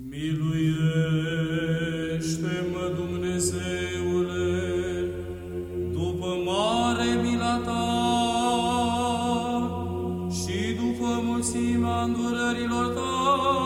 Miluiește-mă, Dumnezeule, după mare mila ta și după mulțimea îndurărilor tale,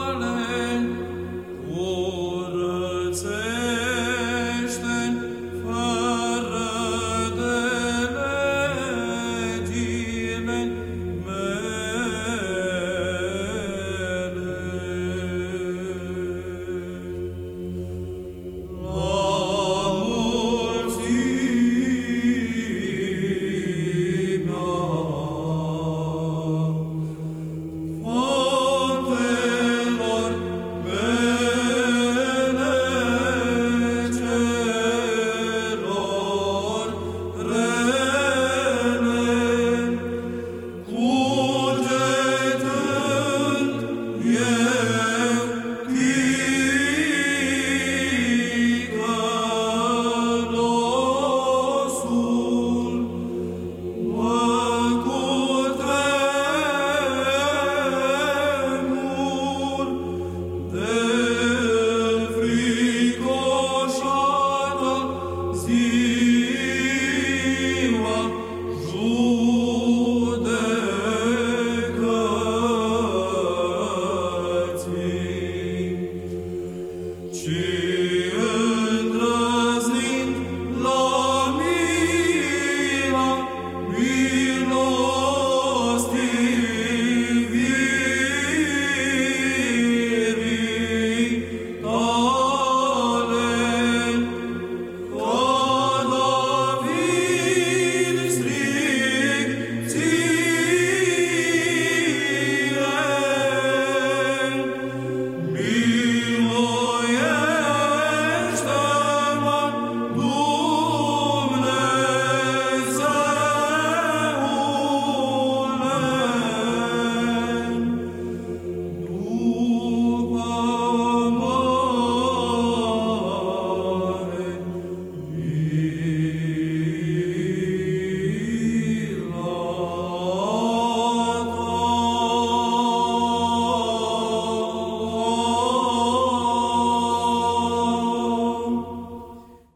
Spirit.